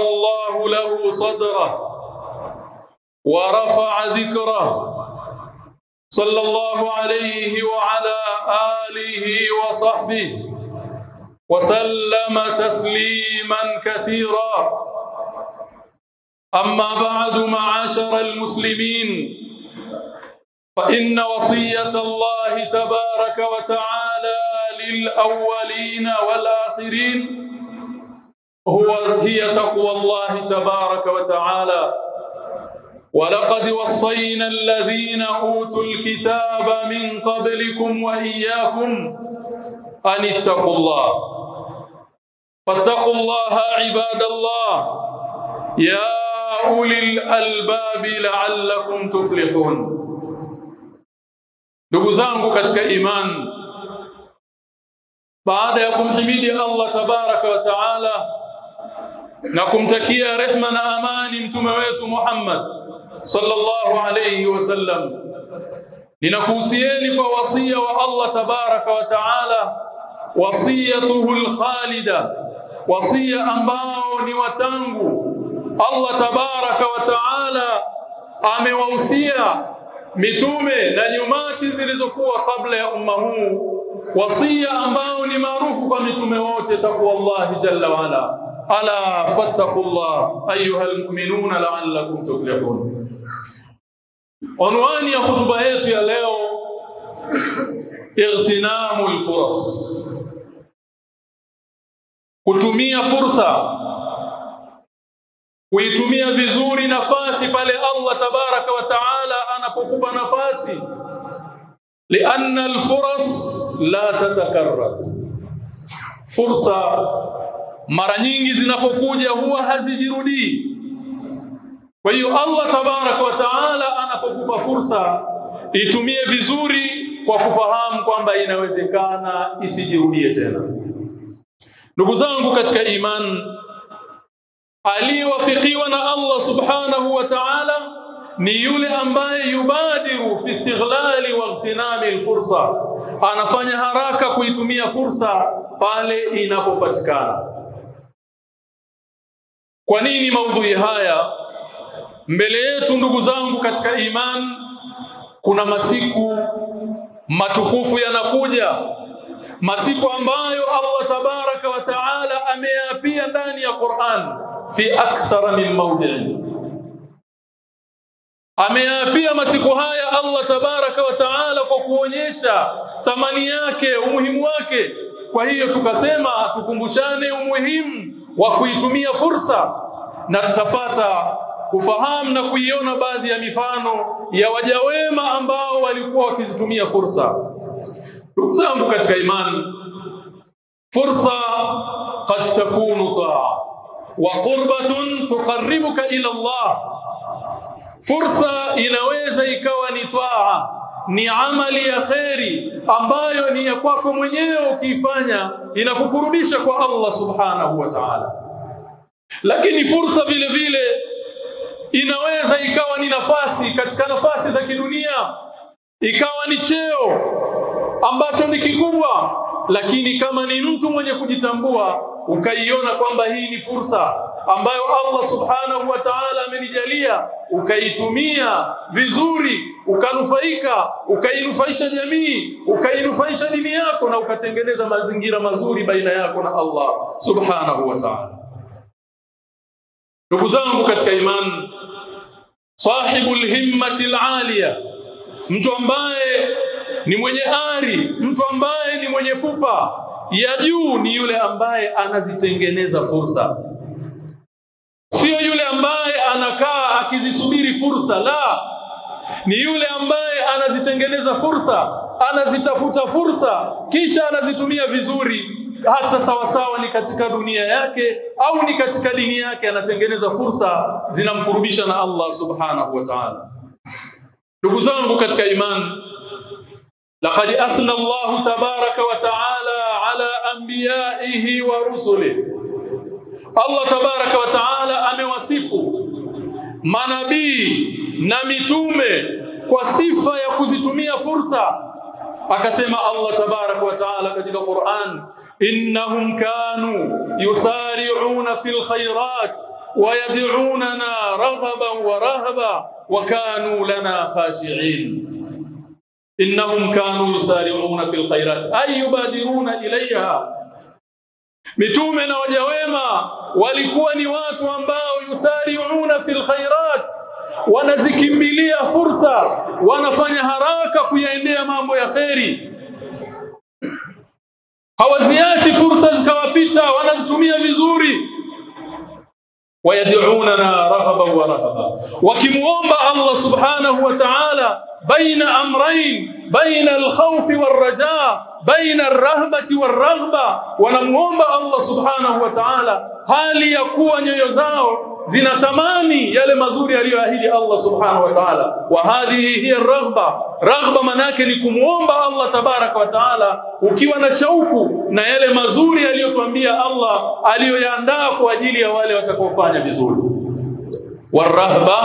الله له صدره ورفع ذكره صلى الله عليه وعلى آله وصحبه وسلم تسليما كثيرا. أما بعد معاشر المسلمين فإن وصية الله تبارك وتعالى للأولين والآخرين هو هي تقوى الله تبارك وتعالى. ولقد وصينا الذين أوتوا الكتاب من قبلكم وإياكم أن اتقوا الله. فاتقوا الله عباد الله. يا أولي الألباب لعلكم تفلحون. Ndugu zangu katika imani baada ya kumhimidi Allah tabaraka wa taala na kumtakia rehma na amani mtume wetu Muhammad sallallahu alayhi wasallam ninakuhusieni kwa wasia wa Allah tabaraka wa taala wasiyatuhu alkhalida wasia ambao ni watangu Allah tabaraka wa taala amewahusia mitume na nyumati zilizokuwa kabla ya umma huu wasia ambao ni maarufu kwa mitume wote takwa Allah jalla wa ala ala fattaqullah ayuha almu'minuna la'allakum tuflihun unwani ya hutuba yetu ya leo ightinamu alfuras kutumia fursa. kuitumia vizuri nafasi pale Allah tabaraka wa taala anapokupa nafasi. lianna alfuras la tatakarrar fursa mara nyingi zinapokuja huwa hazijirudii. Kwa hiyo Allah tabaraka wa taala anapokupa fursa itumie vizuri kwa kufahamu kwamba inawezekana isijirudie tena. Ndugu zangu katika iman aliyewafikiwa na Allah subhanahu wa ta'ala ni yule ambaye yubadiru fi istighlali wa igtinami alfursa. Anafanya haraka kuitumia fursa pale inapopatikana kwa nini maudhui haya? Mbele yetu ndugu zangu katika iman kuna masiku matukufu yanakuja. Masiku ambayo Allah tabaraka wa taala ameapia ndani ya Qur'an fi akthara min mawdi'in. Ameapia masiku haya Allah tabaraka wa taala kwa kuonyesha thamani yake umuhimu wake. Kwa hiyo tukasema tukumbushane umuhimu wa kuitumia fursa na tutapata kufahamu na kuiona baadhi ya mifano ya waja wema ambao walikuwa wakizitumia fursa ndugu zangu katika imani fursa qad takunu taa wa qurbatun tuqarribuka ila Allah fursa inaweza ikawa ni taa ni amali ya kheri ambayo ni ya kwako mwenyewe ukiifanya inakukurudisha kwa Allah subhanahu wa ta'ala. Lakini fursa vile vile inaweza ikawa ni nafasi katika nafasi za kidunia ikawa ni cheo ambacho ni kikubwa lakini kama ni mtu mwenye kujitambua ukaiona kwamba hii ni fursa ambayo Allah subhanahu wa ta'ala amenijalia ukaitumia vizuri ukanufaika ukainufaisha jamii ukainufaisha dini yako na ukatengeneza mazingira mazuri baina yako na Allah subhanahu wa ta'ala. Ndugu zangu katika imani sahibul himmati alaliya mtu ambaye ni mwenye ari mtu ambaye ni mwenye pupa ya juu ni yule ambaye anazitengeneza fursa. Sio yule ambaye anakaa akizisubiri fursa la. Ni yule ambaye anazitengeneza fursa anazitafuta fursa kisha anazitumia vizuri. Hata sawasawa ni katika dunia yake au ni katika dini yake anatengeneza fursa zinamkurubisha na Allah subhanahu wa ta'ala. Ndugu zangu katika imani laqad athna Allahu tabaraka wa ta'ala ala anbiyaihi wa rusulihi Allah tabaraka wa ta'ala amewasifu manabii na mitume kwa sifa ya kuzitumia fursa akasema Allah tabaraka wa ta'ala katika Qur'an innahum kanu yusari'una fil khairat ويدعوننا رغبا ورهبا وكانوا لنا خاشعين innahum kanu yusari'una fil khairat. Ay yubadiruna ilayha. Mitume na waja wema walikuwa ni watu ambao yusari'una fil khairat. Wanazikimbilia fursa wanafanya haraka kuyaendea mambo ya kheri. Hawaziachi fursa zikawapita wanazitumia vizuri. ويدعوننا رهبا ورهبا. وكموومبا الله سبحانه وتعالى بين أمرين بين الخوف والرجاء بين الرهبة والرغبة. ونموومبا الله سبحانه وتعالى hali ya يزاو zinatamani yale mazuri aliyoahidi Allah subhanahu wa ta'ala. Wa hadhihi hiya ar-raghba raghba manake ni kumwomba Allah tabaraka wa ta'ala ukiwa na shauku na yale mazuri aliyotuambia Allah aliyoyaandaa kwa ajili ya wale watakaofanya vizuri. Warahba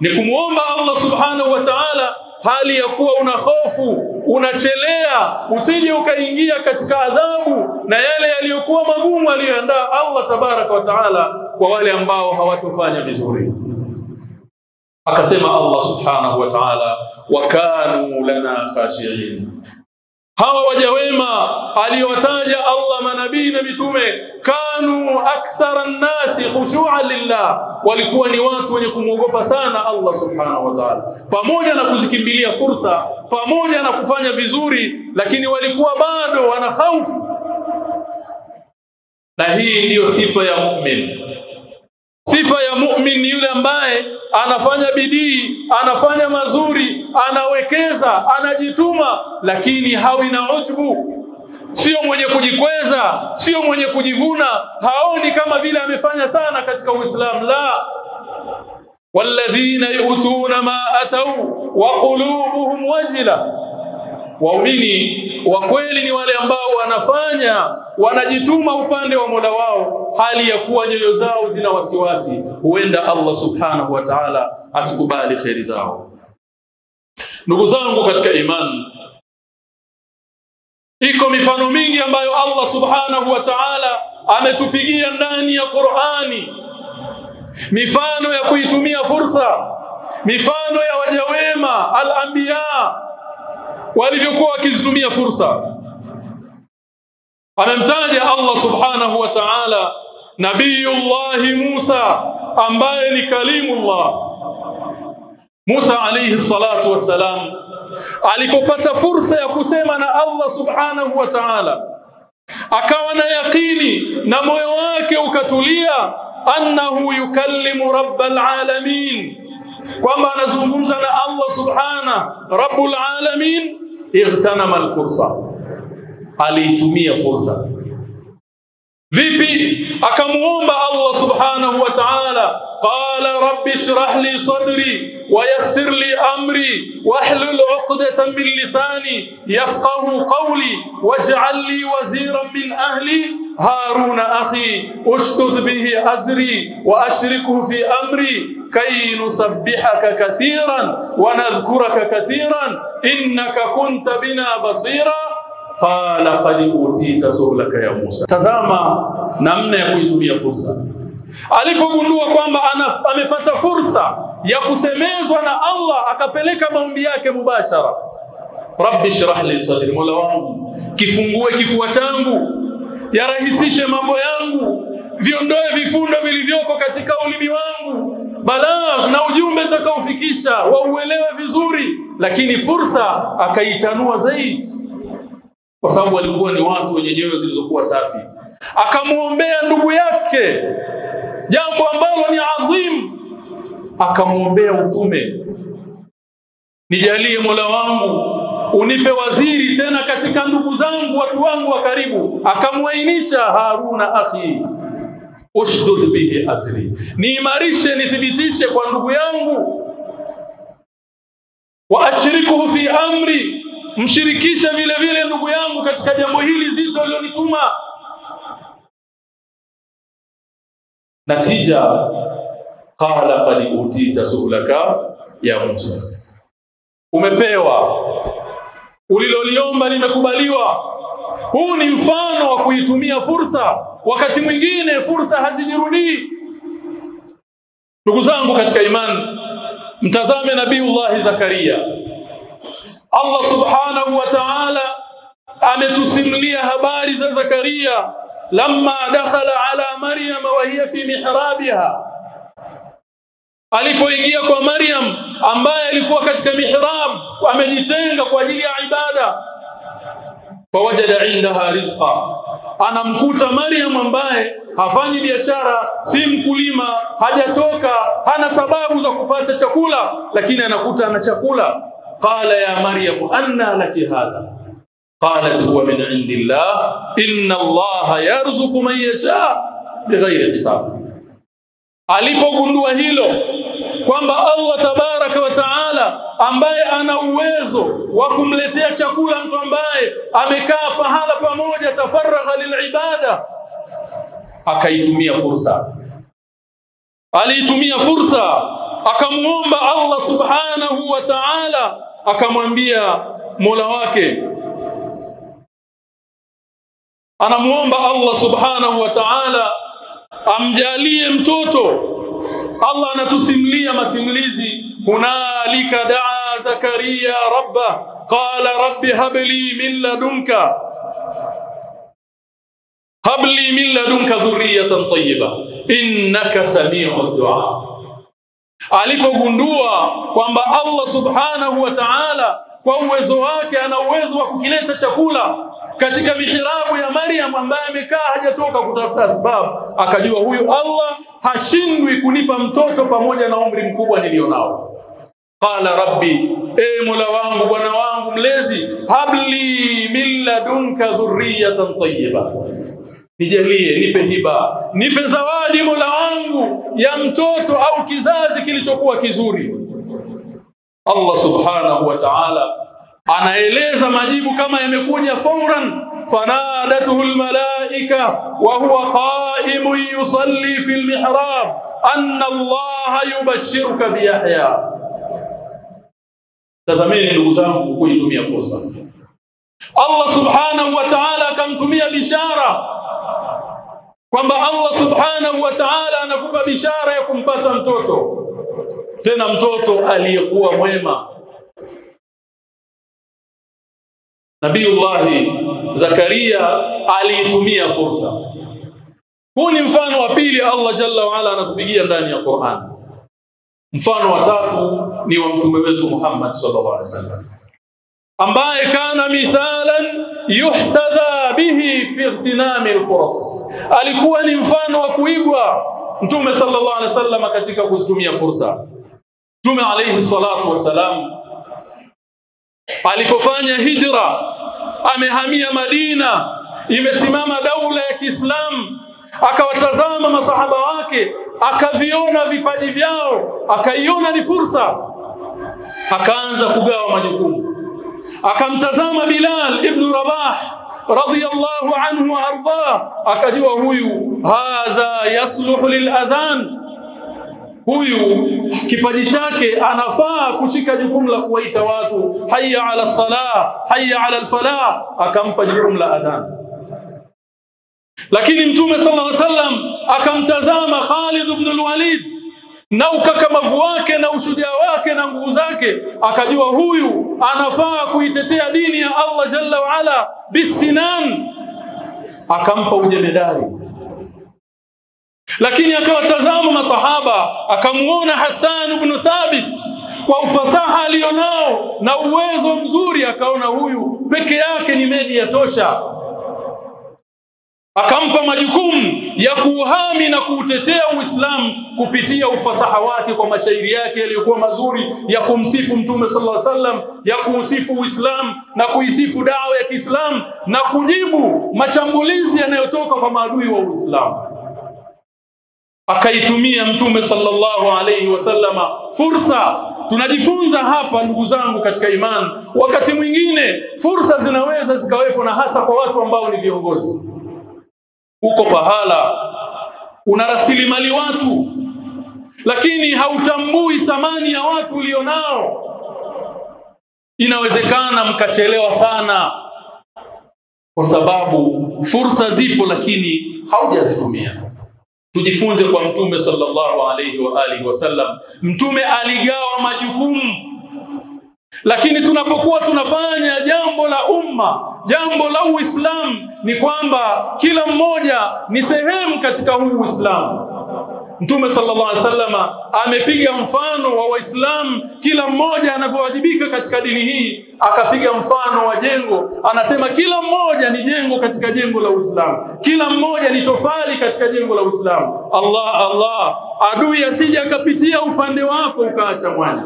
ni kumwomba Allah subhanahu wa ta'ala hali ya kuwa una hofu unachelea usije ukaingia katika adhabu na yale yaliyokuwa magumu aliyoandaa Allah tabaraka wa taala kwa wale ambao hawatofanya vizuri. Akasema Allah subhanahu wa ta'ala wa kanu lana khashi'in. Hawa waja wema aliyowataja Allah manabii na mitume kanu akthara nnasi khushu'an lillah. Walikuwa ni watu wenye kumwogopa sana Allah subhanahu wa ta'ala. Pamoja na kuzikimbilia fursa pamoja na kufanya vizuri lakini walikuwa bado wana hofu na hii ndiyo sifa ya mu'min sifa ya mu'min yule ambaye anafanya bidii anafanya mazuri anawekeza anajituma lakini hawi na ujbu sio mwenye kujikweza sio mwenye kujivuna haoni kama vile amefanya sana katika uislamu la. Walladhina yutuna ma atau wa qulubuhum wajila. Waumini wa kweli ni wale ambao wanafanya wanajituma upande wa Mola wao hali ya kuwa nyoyo zao zina wasiwasi. Huenda Allah subhanahu wa ta'ala asikubali kheri zao. Ndugu zangu katika imani iko mifano mingi ambayo Allah subhanahu wa ta'ala ametupigia ndani ya Qur'ani. Mifano ya kuitumia fursa mifano ya waja wema al-anbiya walivyokuwa wakizitumia fursa. Amemtaja Allah subhanahu wa ta'ala nabiyullahi Musa ambaye ni kalimullah. Musa alayhi salatu wassalam alipopata fursa ya kusema na Allah subhanahu wa ta'ala akawa na yakini na moyo wake ukatulia annahu yukallimu rabbal alamin kwamba anazungumza na Allah subhana rabbul alamin Ightnama alfursa, aliitumia fursa vipi? Akamuomba Allah subhanahu wa ta'ala, qala rabbi shrah li sadri wa yassir li amri wahlul 'uqdatan min lisani yafqahu qawli waj'al li waziran min ahli هارون أخي أشتد به أزري وأشركه في أمري كي نسبحك كثيرا ونذكرك كثيرا إنك كنت بنا بصيرا قال قد أوتيت سؤلك يا موسى تزاما namna ya kuitumia fursa alipogundua kwamba amepata fursa ya kusemezwa na Allah akapeleka maombi yake mubashara rabbi shrah li sadri mola wangu kifungue kifua changu yarahisishe mambo yangu viondoe vifundo vilivyoko katika ulimi wangu balagh na ujumbe utakaofikisha wauelewe vizuri lakini fursa akaitanua zaidi. Kwa sababu walikuwa ni watu wenye nyoyo zilizokuwa safi. Akamwombea ndugu yake jambo ambalo ni adhimu, akamwombea utume. Nijalie Mola wangu unipe waziri tena katika ndugu zangu watu wangu wa karibu. Akamwainisha Haruna akhi ushdud bihi azri. Niimarishe nithibitishe kwa ndugu yangu. Wa ashrikuhu fi amri. Mshirikishe vile vile ndugu yangu katika jambo hili zito lilonituma natija qala qad utita suhlaka ya Musa. Umepewa. Uliloliomba limekubaliwa huu ni mfano wa kuitumia fursa wakati mwingine fursa hazijirudii. Ndugu zangu katika imani mtazame nabiullahi zakaria. Allah subhanahu wa ta'ala ametusimulia habari za Zakaria. Lamma dakhala ala Maryam wa hiya fi mihrabiha. Alipoingia kwa Maryam ambaye alikuwa katika mihrab amejitenga kwa ajili ya ibada. Fawajada indaha rizqa anamkuta Maryam ambaye hafanyi biashara, si mkulima, hajatoka, hana sababu za kupata chakula, lakini anakuta ana chakula. Qala ya Maryam anna laki hadha qalat huwa min indillah inna allaha yarzuqu man yasha bighairi hisab. Alipogundua hilo kwamba Allah ambaye ana uwezo wa kumletea chakula mtu ambaye amekaa pahala pamoja tafaragha lilibada akaitumia fursa. Aliitumia fursa akamuomba Allah subhanahu wa ta'ala akamwambia Mola wake. Anamuomba Allah subhanahu wa ta'ala amjalie mtoto. Allah anatusimulia masimulizi hunalika daa zakaria rabba qala rabbi habli min ladunka habli min ladunka dhurriyatan tayyiba innaka samiu du'a alipogundua kwamba Allah subhanahu wa ta'ala kwa uwezo wake ana uwezo wa kukileta chakula katika mihirabu ya Maryam ambaye amekaa hajatoka kutafuta sababu akajua huyu Allah hashindwi kunipa mtoto pamoja na umri mkubwa nilionao qala rabbi e mola wangu bwana wangu mlezi habli min ladunka dhurriyatan tayyiba nijalie nipe hiba nipe zawadi mola wangu ya mtoto au kizazi kilichokuwa kizuri Allah subhanahu wa ta'ala anaeleza majibu kama yamekuja fauran fanadatuhu almalaika wa huwa qa'imun yusalli fi almihrab anna Allah yubashshiruka biyahya tazameni ndugu zangu kuitumia fursa Allah subhanahu wa ta'ala akamtumia bishara kwamba Allah subhanahu wa ta'ala anakupa bishara ya kumpata mtoto tena mtoto aliyekuwa mwema Nabiullahi Zakaria aliitumia fursa. Huu ni mfano wa pili Allah Jalla waala anatupigia ndani ya Qur'an. Mfano wa tatu ni wa mtume wetu Muhammad sallallahu alaihi wasallam ambaye kana mithalan yuhtadha bihi fi ihtinami alfuras. Alikuwa ni mfano wa kuigwa mtume sallallahu alaihi wasallam katika kuzitumia fursa. Mtume alaihi salatu wassalam alipofanya hijra amehamia Madina imesimama daula ya Kiislamu akawatazama masahaba wake akaviona vipaji vyao akaiona ni fursa akaanza kugawa majukumu akamtazama Bilal ibn Rabah radiyallahu anhu arda akajua huyu hadha yasluhu liladhan huyu kipaji chake anafaa kushika jukumu la kuwaita watu hayya ala salah hayya ala alfalah akampa jukumu la adhan lakini mtume sallallahu alaihi wasallam akamtazama Khalid ibn al-Walid na ukakamavu wake na ushujaa wake na nguvu zake akajua huyu anafaa kuitetea dini ya Allah jalla wa ala bisinan. Akampa ujemedari lakini akawatazama masahaba akamuona Hassan ibn Thabit kwa ufasaha alionao na uwezo mzuri akaona huyu peke yake ni media tosha akampa majukumu ya kuuhami na kuutetea Uislamu kupitia ufasaha wake kwa mashairi yake yaliyokuwa mazuri ya kumsifu Mtume sallallahu alaihi wasallam ya kuusifu Uislamu na kuisifu dawa ya Kiislamu na kujibu mashambulizi yanayotoka kwa maadui wa Uislamu. Akaitumia Mtume sallallahu alaihi wasallama fursa. Tunajifunza hapa ndugu zangu katika imani. Wakati mwingine fursa zinaweza zikawepo na hasa kwa watu ambao ni viongozi uko pahala una rasilimali watu lakini hautambui thamani ya watu ulionao. Inawezekana mkachelewa sana kwa sababu fursa zipo lakini haujazitumia. Tujifunze kwa mtume sallallahu alaihi wa alihi wasallam mtume aligawa majukumu lakini tunapokuwa tunafanya jambo la umma jambo la uislamu ni kwamba kila mmoja ni sehemu katika huu uislamu Mtume sallallahu alaihi wasallam amepiga mfano wa Waislamu kila mmoja anavyowajibika katika dini hii, akapiga mfano wa jengo, anasema kila mmoja ni jengo katika jengo la Uislamu, kila mmoja ni tofali katika jengo la Uislamu. Allah Allah, adui asije akapitia upande wako ukaacha mwanya.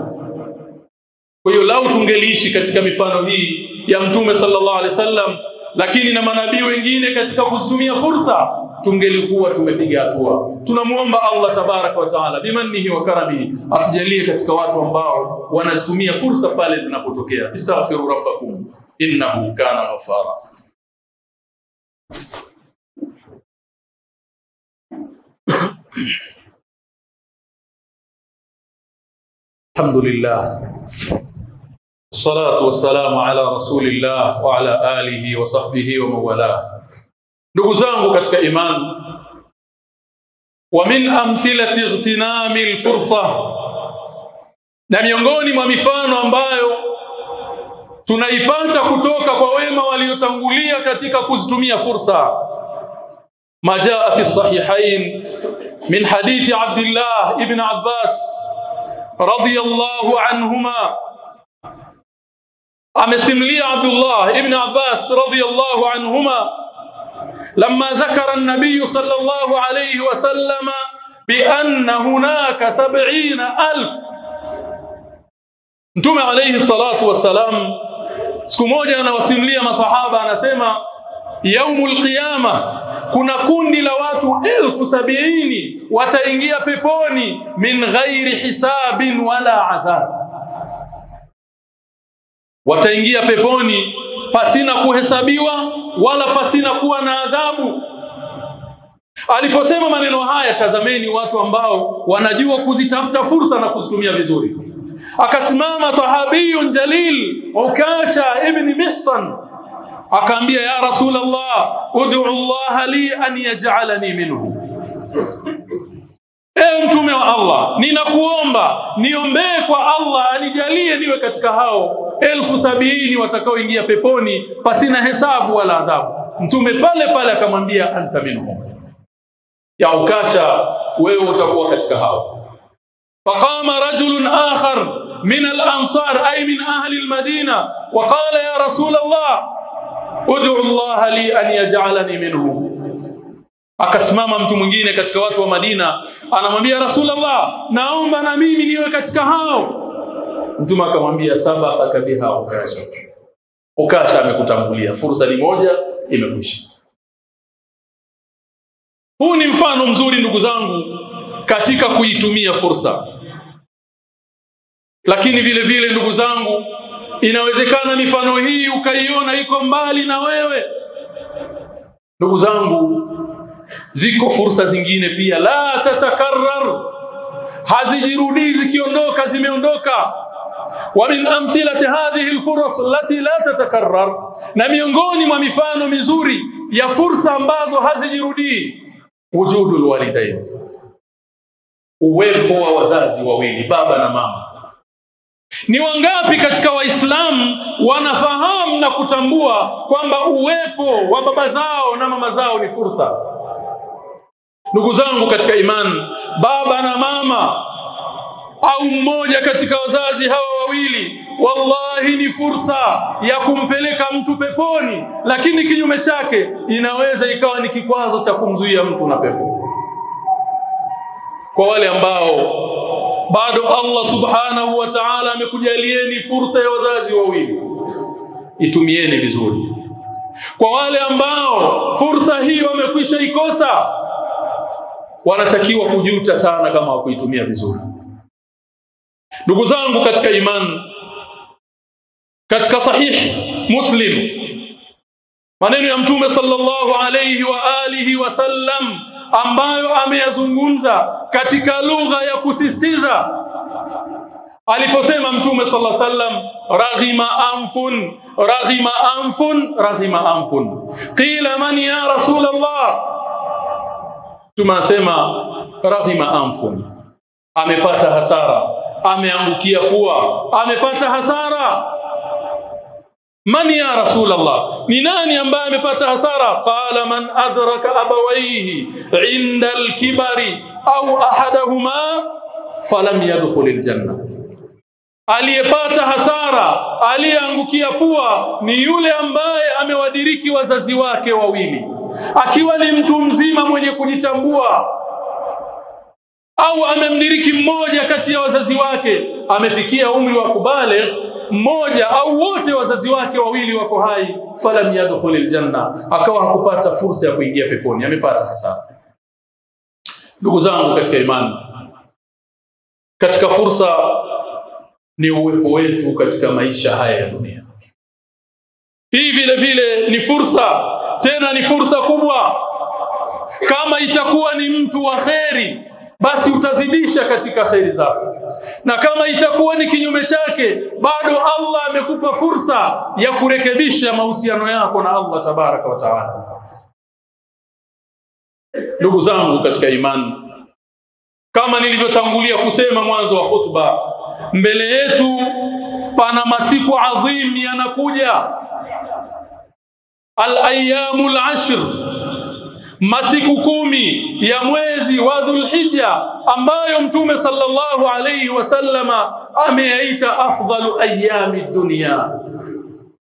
Kwa hiyo lau tungeliishi katika mifano hii ya Mtume sallallahu alaihi wasallam, lakini na manabii wengine katika kuzitumia fursa tungelikuwa tumepiga hatua. Tunamuomba Allah tabaraka wa taala bimannihi wa karamihi atujalie katika watu ambao wanazitumia fursa pale zinapotokea. Istaghfiru rabbakum innahu kana ghafara. الحمد لله الصلاة والسلام على رسول الله وعلى آله وصحبه ومن والاه ndugu zangu katika imani wa min amthilati ightinami alfursa na miongoni mwa mifano ambayo tunaipata kutoka kwa wema waliotangulia katika kuzitumia fursa majaa fi sahihain min hadithi Abdullah ibn Abbas radiyallahu anhuma amesimlia Abdullah ibn Abbas radiyallahu anhuma لما ذكر النبي صلى الله عليه وسلم بأن هناك سبعين ألف Mtume alayhi salatu wassalam siku moja anawasimulia masahaba anasema yaumul qiyama kuna kundi la watu elfu sabiini wataingia peponi min ghairi hisabin wala adhab wataingia peponi pasina kuhesabiwa wala pasina kuwa na adhabu. Aliposema maneno haya tazameni watu ambao wanajua kuzitafuta fursa na kuzitumia vizuri. Akasimama sahabiyun jalil ukasha ibn mihsan. Akaambia ya rasul allah ud'u allah li an yaj'alani minhu Ewe mtume wa Allah, ninakuomba niombee kwa Allah anijalie niwe katika hao elfu sabini watakaoingia peponi pasina hesabu wala adhabu. Mtume pale pale akamwambia anta minhum, ya ukasha, wewe utakuwa katika hao. Faqama rajulun akhar min al-ansar ay min ahli al-madina wa qala ya rasul Allah ud'u Allah li an yaj'alani minhum akasimama mtu mwingine katika watu wa Madina anamwambia Rasulullah naomba na mimi niwe katika hao. Mtume akamwambia sabaqaka biha ukasha. Ukasha amekutangulia. Fursa ni moja imekwisha. Huu ni mfano mzuri ndugu zangu katika kuitumia fursa. Lakini vile vile ndugu zangu inawezekana mifano hii ukaiona iko mbali na wewe. Ndugu zangu ziko fursa zingine pia. La tatakarrar. Hazijirudii zikiondoka zimeondoka. Wa min amthilati hadhihi alfurus lati la tatakarrar. Na miongoni mwa mifano mizuri ya fursa ambazo hazijirudii wujudu alwalidain uwepo wa wazazi wawili baba na mama. Ni wangapi katika waislamu wanafahamu na kutambua kwamba uwepo wa baba zao na mama zao ni fursa ndugu zangu katika imani baba na mama au mmoja katika wazazi hawa wawili wallahi ni fursa ya kumpeleka mtu peponi lakini kinyume chake inaweza ikawa ni kikwazo cha kumzuia mtu na pepo. Kwa wale ambao bado Allah subhanahu wa ta'ala amekujalieni fursa ya wazazi wawili itumieni vizuri. Kwa wale ambao fursa hii wamekwisha ikosa wanatakiwa kujuta sana kama hawakuitumia vizuri. Ndugu zangu katika imani katika sahih muslim maneno ya mtume sallallahu alayhi wa alihi wasallam ambayo ameyazungumza katika lugha ya kusisitiza aliposema mtume sallallahu alayhi wasallam raghima anfun raghima anfun raghima anfun. Qila man ya rasul allah tunasema raghima anfun amepata hasara ameangukia kuwa amepata hasara man ya rasulullah ni nani ambaye amepata hasara qala man adraka abawayhi inda alkibari au ahadahuma falam yadkhul aljanna aliyepata hasara aliyeangukia pua ni yule ambaye amewadiriki wazazi wake wawili akiwa ni mtu mzima mwenye kujitambua. Au amemdiriki mmoja kati ya wazazi wake amefikia umri wa kubaligh mmoja au wote wazazi wake wawili wako hai. Falam yadkhul aljanna akawa hakupata fursa ya kuingia peponi amepata hasara ndugu zangu katika imani katika fursa ni uwepo wetu katika maisha haya ya dunia. Hii vile vile ni fursa tena ni fursa kubwa. Kama itakuwa ni mtu wa kheri basi utazidisha katika kheri zako. Na kama itakuwa ni kinyume chake bado Allah amekupa fursa ya kurekebisha mahusiano yako na Allah tabaraka wa taala. Ndugu zangu katika imani kama nilivyotangulia kusema mwanzo wa khutba mbele yetu pana masiku adhim yanakuja al-ayyamul ashr masiku kumi ya mwezi wa Dhulhijja ambayo Mtume sallallahu alayhi wasallama ameyaita afdalu ayami dunya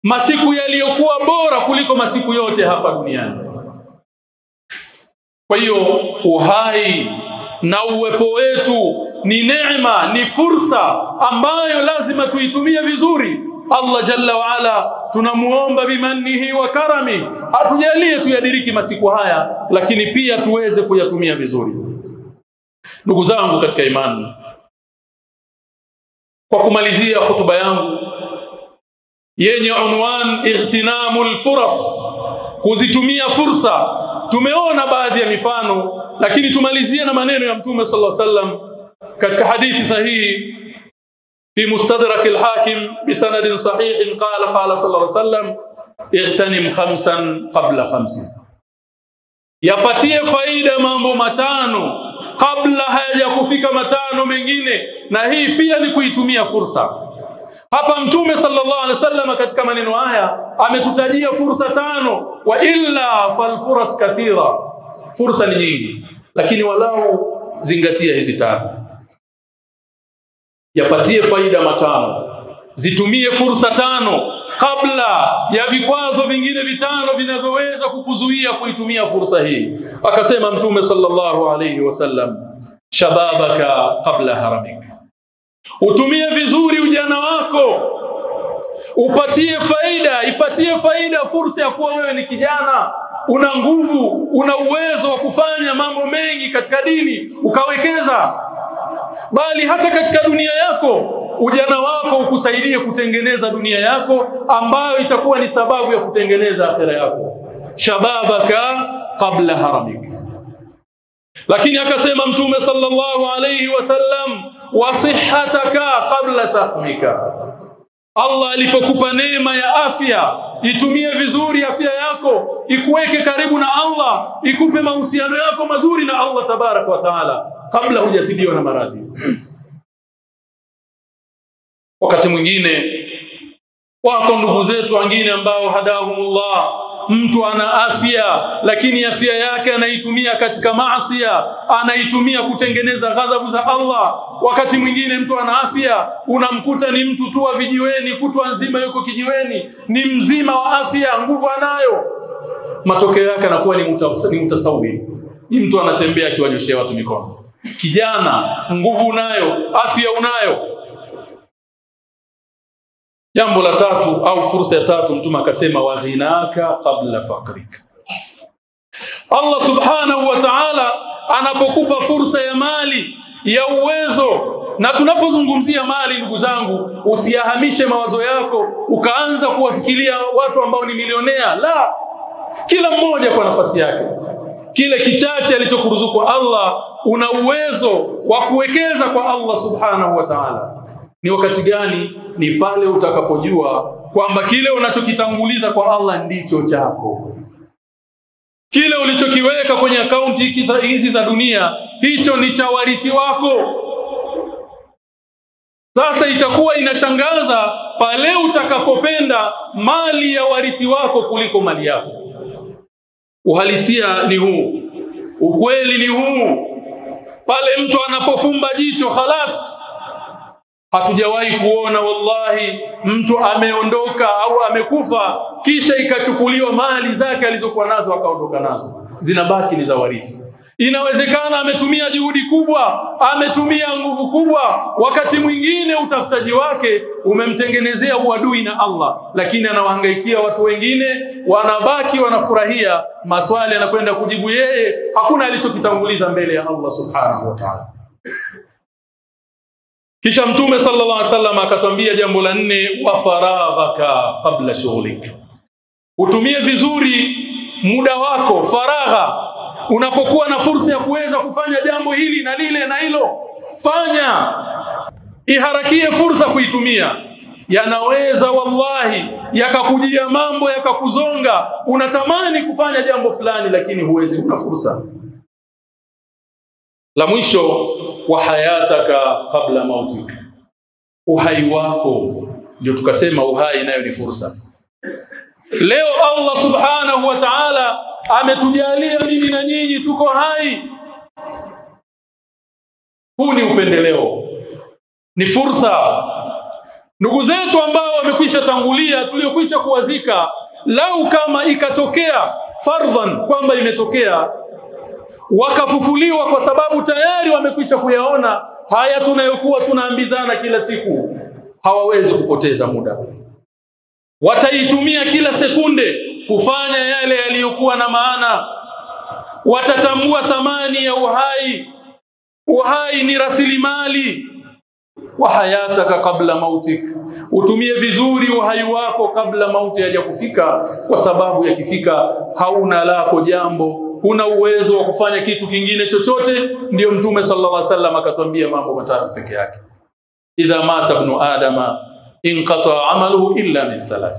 masiku yaliyokuwa bora kuliko masiku yote hapa duniani. Kwa hiyo uhai na uwepo wetu ni neema, ni fursa ambayo lazima tuitumie vizuri. Allah jalla waala tunamuomba bimannihi wa karami atujalie tuyadiriki masiku haya, lakini pia tuweze kuyatumia vizuri. Ndugu zangu katika imani, kwa kumalizia hotuba yangu yenye unwan ightinamu furas, kuzitumia fursa. Tumeona baadhi ya mifano, lakini tumalizie na maneno ya Mtume sallallahu alaihi wasallam katika hadithi sahihi في مستدرك الحاكم بسند صحيح قال قال صلى الله عليه وسلم اغتنم خمسا قبل خمس yapatie faida mambo matano kabla hayajakufika matano mengine na hii pia ni kuitumia fursa hapa mtume sallallahu alaihi wasallam katika maneno haya ametutajia fursa tano wa illa falfuras kathira fursa ni nyingi lakini walau zingatia hizi tano yapatie faida matano. Zitumie fursa tano kabla ya vikwazo vingine vitano vinavyoweza kukuzuia kuitumia fursa hii. Akasema mtume sallallahu alayhi wasallam shababaka qabla haramik. Utumie vizuri ujana wako. Upatie faida ipatie faida fursa ya kuwa wewe ni kijana. Una nguvu una uwezo wa kufanya mambo mengi katika dini. Ukawekeza bali hata katika dunia yako ujana wako ukusaidie kutengeneza dunia yako ambayo itakuwa ni sababu ya kutengeneza akhira yako. Shababaka kabla haramik. Lakini akasema mtume sallallahu alayhi wasallam wasihhataka qabla sahmika Allah alipokupa neema ya afya itumie vizuri afya yako ikuweke karibu na Allah ikupe mahusiano yako mazuri na Allah tabarak wa taala kabla hujazidiwa na maradhi. Wakati mwingine wako ndugu zetu wengine ambao hadahumullah mtu ana afya lakini afya yake anaitumia katika maasi, anaitumia kutengeneza ghadhabu za Allah. Wakati mwingine mtu ana afya unamkuta ni mtu tu wa vijiweni kutwa nzima yuko kijiweni ni mzima wa afya nguvu anayo. Matokeo yake anakuwa ni, mutasawi, ni mtu anatembea akiwanyoshea watu mikono kijana nguvu unayo afya unayo. Jambo la tatu au fursa ya tatu mtume akasema wa ghinaka qabla faqrika. Allah subhanahu wa ta'ala anapokupa fursa ya mali ya uwezo. Na tunapozungumzia mali ndugu zangu usiyahamishe mawazo yako ukaanza kuwafikiria watu ambao ni milionea. La kila mmoja kwa nafasi yake kile kichache alichokuruzuku Allah una uwezo wa kuwekeza kwa Allah subhanahu wa ta'ala. Ni wakati gani? Ni pale utakapojua kwamba kile unachokitanguliza kwa Allah ndicho chako. Kile ulichokiweka kwenye akaunti hizi za dunia hicho ni cha warithi wako. Sasa itakuwa inashangaza pale utakapopenda mali ya warithi wako kuliko mali yako uhalisia ni huu. Ukweli ni huu. Pale mtu anapofumba jicho khalas hatujawahi kuona wallahi mtu ameondoka au amekufa kisha ikachukuliwa mali zake alizokuwa nazo akaondoka nazo. Zinabaki ni za warithi inawezekana ametumia juhudi kubwa ametumia nguvu kubwa. Wakati mwingine utafutaji wake umemtengenezea uadui na Allah lakini anawahangaikia watu wengine wanabaki wanafurahia. Maswali anakwenda kujibu yeye hakuna alichokitanguliza mbele ya Allah subhanahu wa ta'ala. Kisha mtume sallallahu alaihi wasallam akatwambia jambo la nne wa faraghaka qabla shughlik. Utumie vizuri muda wako faragha unapokuwa na fursa ya kuweza kufanya jambo hili na lile na hilo fanya. Iharakie fursa kuitumia. Yanaweza wallahi yakakujia mambo yakakuzonga. Unatamani kufanya jambo fulani lakini huwezi una fursa. La mwisho wa hayataka kabla mautik. Uhai wako. Ndio tukasema uhai nayo ni fursa leo Allah subhanahu wa ta'ala ametujalia mimi na nyinyi tuko hai. Huu ni upendeleo. Ni fursa. Ndugu zetu ambao wamekwisha tangulia tuliokwisha kuwazika lau kama ikatokea fardhan kwamba imetokea wakafufuliwa kwa sababu tayari wamekwisha kuyaona haya tunayokuwa tunaambizana kila siku hawawezi kupoteza muda wataitumia kila sekunde kufanya yale yaliyokuwa na maana. Watatambua thamani ya uhai. Uhai ni rasilimali. Wa hayataka kabla mautik. Utumie vizuri uhai wako kabla mauti haja kufika kwa sababu yakifika hauna lako jambo. Huna uwezo wa kufanya kitu kingine chochote. Ndiyo mtume sallallahu alaihi wasallam akatwambia mambo matatu peke yake. Idha mata ibn adama inqata amaluhu illa min thalath.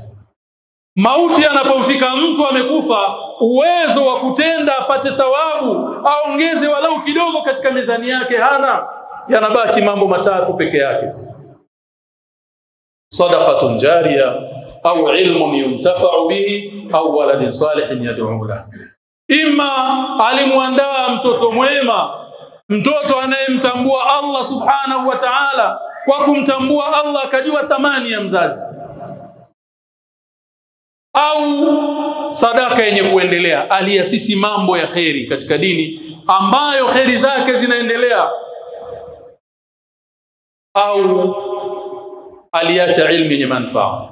Mauti anapomfika mtu amekufa uwezo wa kutenda apate thawabu aongeze walau kidogo katika mizani yake hana yanabaki mambo matatu peke yake. Sadaqatun jariya au ilmun yuntafa'u bihi au waladin salihin yad'u lahu imma alimwandaa mtoto mwema mtoto anayemtambua Allah subhanahu wa ta'ala kwa kumtambua Allah akajua thamani ya mzazi. Au sadaka yenye kuendelea aliasisi mambo ya kheri katika dini ambayo kheri zake zinaendelea. Au aliacha ilmu yenye manufaa.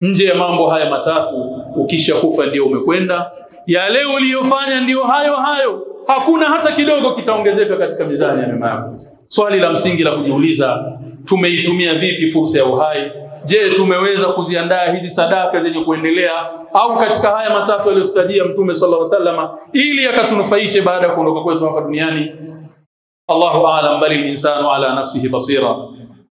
Nje ya mambo haya matatu ukisha kufa ndio umekwenda. Yale uliyofanya ndio hayo hayo. Hakuna hata kidogo kitaongezeka katika mizani ya mema yako. Swali la msingi la kujiuliza tumeitumia vipi fursa ya uhai je tumeweza kuziandaa hizi sadaka zenye kuendelea au katika haya matatu aliyotutajia mtume sallallahu alaihi wasallam ili akatunufaishe baada ya kuondoka kwetu hapa duniani Allahu a'lam bali al-insanu ala nafsihi basira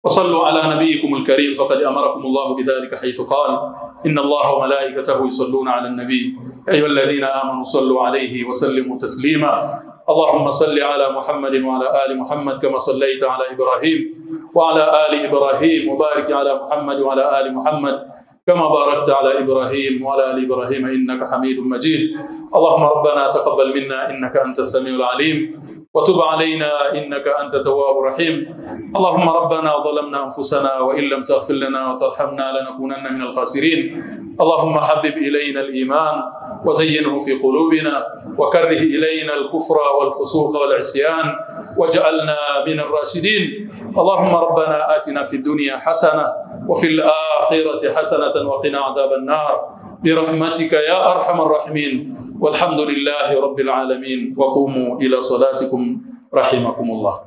وصلوا على نبيكم الكريم فقد امركم الله بذلك حيث قال ان الله وملائكته يصلون على النبي ايها الذين امنوا صلوا عليه وسلموا تسليما اللهم صل على محمد وعلى ال محمد كما صليت على إبراهيم وعلى آل إبراهيم وبارك على محمد وعلى آل محمد كما باركت على إبراهيم وعلى آل إبراهيم إنك حميد مجيد. اللهم ربنا تقبل منا إنك أنت السميع العليم. وتب علينا إنك أنت تواب رحيم اللهم ربنا ظلمنا أنفسنا وإن لم تغفر لنا وترحمنا لنكونن من الخاسرين. اللهم حبب إلينا الإيمان. وزينه في قلوبنا وكره إلينا الكفر والفسوق والعصيان واجعلنا من الراشدين. اللهم ربنا آتنا في الدنيا حسنة وفي الآخرة حسنة وقنا عذاب النار. برحمتك يا أرحم الراحمين. والحمد لله رب العالمين. وقوموا إلى صلاتكم رحمكم الله.